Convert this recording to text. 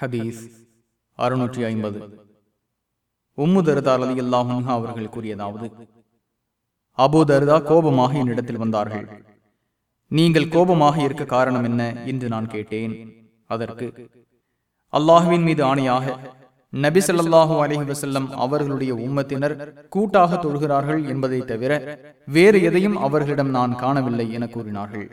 ஹதீஸ் அறுநூற்றி ஐம்பது. உம்மு தருதா அலி அல்லாஹா அவர்கள் கூறியதாவது அபு தருதா கோபமாக என்னிடத்தில் வந்தார்கள். நீங்கள் கோபமாக இருக்க காரணம் என்ன என்று நான் கேட்டேன். அதற்கு அல்லாஹுவின் மீது ஆணையாக நபி சொல்லாஹு அலஹி வசல்லம் அவர்களுடைய உம்மத்தினர் கூட்டாக தொழுகிறார்கள் என்பதை தவிர வேறு எதையும் அவர்களிடம் நான் காணவில்லை என கூறினார்கள்.